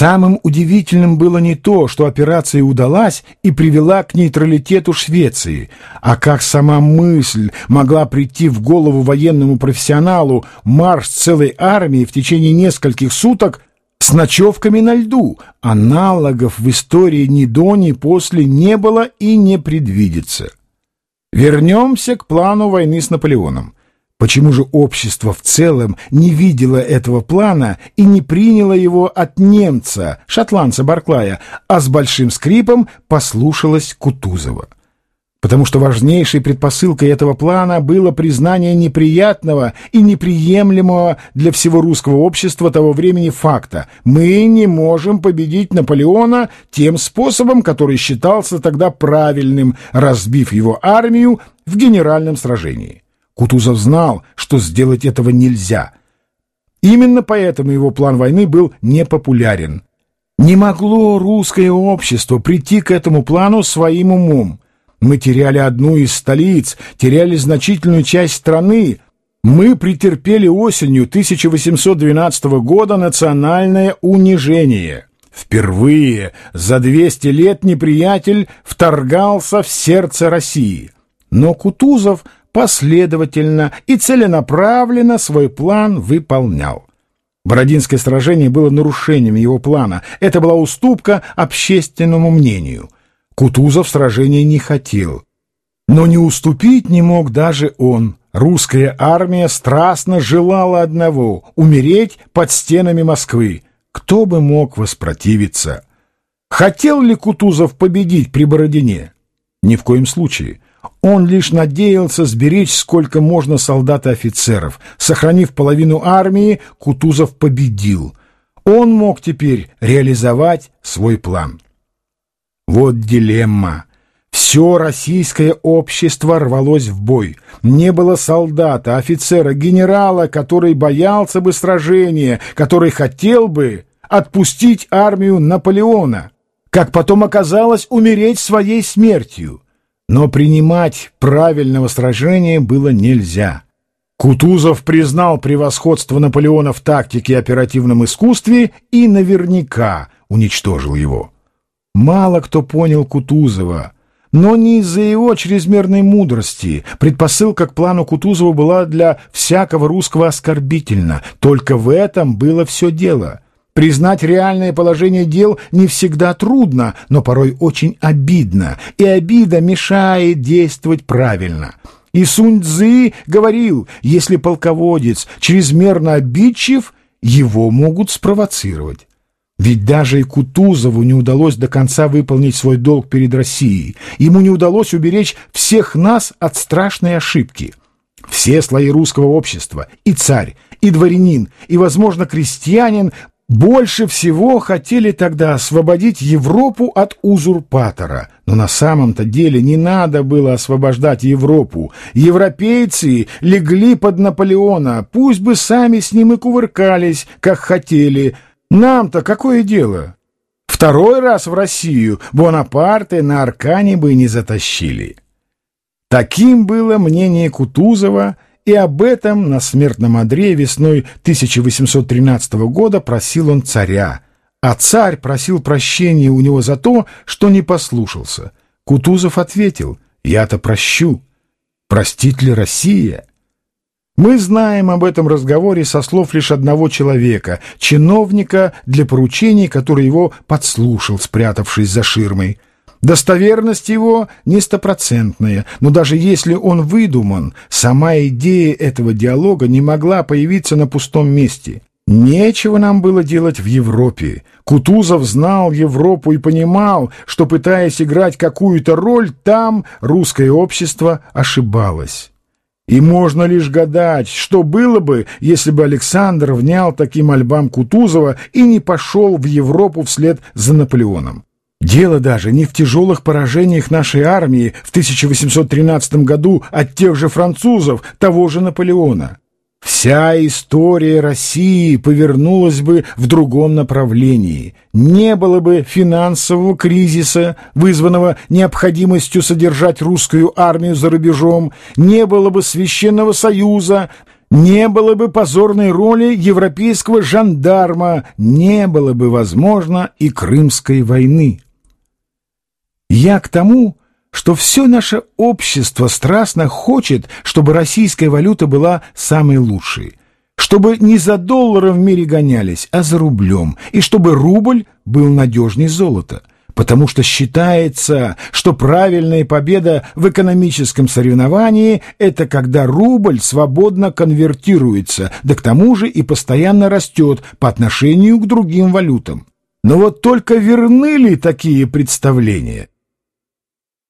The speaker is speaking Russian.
Самым удивительным было не то, что операция удалась и привела к нейтралитету Швеции, а как сама мысль могла прийти в голову военному профессионалу марш целой армии в течение нескольких суток с ночевками на льду. Аналогов в истории ни до, ни после не было и не предвидится. Вернемся к плану войны с Наполеоном. Почему же общество в целом не видело этого плана и не приняло его от немца, шотландца Барклая, а с большим скрипом послушалось Кутузова? Потому что важнейшей предпосылкой этого плана было признание неприятного и неприемлемого для всего русского общества того времени факта. Мы не можем победить Наполеона тем способом, который считался тогда правильным, разбив его армию в генеральном сражении. Кутузов знал, что сделать этого нельзя. Именно поэтому его план войны был непопулярен. Не могло русское общество прийти к этому плану своим умом. Мы теряли одну из столиц, теряли значительную часть страны. Мы претерпели осенью 1812 года национальное унижение. Впервые за 200 лет неприятель вторгался в сердце России. Но Кутузов – последовательно и целенаправленно свой план выполнял. Бородинское сражение было нарушением его плана. Это была уступка общественному мнению. Кутузов сражения не хотел. Но не уступить не мог даже он. Русская армия страстно желала одного — умереть под стенами Москвы. Кто бы мог воспротивиться? Хотел ли Кутузов победить при Бородине? Ни в коем случае. Он лишь надеялся сберечь сколько можно солдат и офицеров. Сохранив половину армии, Кутузов победил. Он мог теперь реализовать свой план. Вот дилемма. Все российское общество рвалось в бой. Не было солдата, офицера, генерала, который боялся бы сражения, который хотел бы отпустить армию Наполеона. Как потом оказалось, умереть своей смертью. Но принимать правильного сражения было нельзя. Кутузов признал превосходство Наполеона в тактике и оперативном искусстве и наверняка уничтожил его. Мало кто понял Кутузова, но не из-за его чрезмерной мудрости. Предпосылка к плану Кутузова была для всякого русского оскорбительна. Только в этом было все дело — Признать реальное положение дел не всегда трудно, но порой очень обидно, и обида мешает действовать правильно. И Сунь Цзы говорил, если полководец чрезмерно обидчив, его могут спровоцировать. Ведь даже и Кутузову не удалось до конца выполнить свой долг перед Россией. Ему не удалось уберечь всех нас от страшной ошибки. Все слои русского общества, и царь, и дворянин, и, возможно, крестьянин больше всего хотели тогда освободить Европу от узурпатора. Но на самом-то деле не надо было освобождать Европу. Европейцы легли под Наполеона, пусть бы сами с ним и кувыркались, как хотели. Нам-то какое дело? Второй раз в Россию Бонапарты на Аркане бы не затащили. Таким было мнение Кутузова – и об этом на смертном одре весной 1813 года просил он царя, а царь просил прощения у него за то, что не послушался. Кутузов ответил, «Я-то прощу. Простит ли Россия?» Мы знаем об этом разговоре со слов лишь одного человека, чиновника для поручений, который его подслушал, спрятавшись за ширмой. Достоверность его не стопроцентная, но даже если он выдуман, сама идея этого диалога не могла появиться на пустом месте. Нечего нам было делать в Европе. Кутузов знал Европу и понимал, что, пытаясь играть какую-то роль, там русское общество ошибалось. И можно лишь гадать, что было бы, если бы Александр внял таким мольбам Кутузова и не пошел в Европу вслед за Наполеоном. Дело даже не в тяжелых поражениях нашей армии в 1813 году от тех же французов, того же Наполеона. Вся история России повернулась бы в другом направлении. Не было бы финансового кризиса, вызванного необходимостью содержать русскую армию за рубежом, не было бы Священного Союза, Не было бы позорной роли европейского жандарма, не было бы, возможно, и Крымской войны. Я к тому, что все наше общество страстно хочет, чтобы российская валюта была самой лучшей, чтобы не за долларом в мире гонялись, а за рублем, и чтобы рубль был надежней золота потому что считается, что правильная победа в экономическом соревновании – это когда рубль свободно конвертируется, да к тому же и постоянно растет по отношению к другим валютам. Но вот только верны ли такие представления?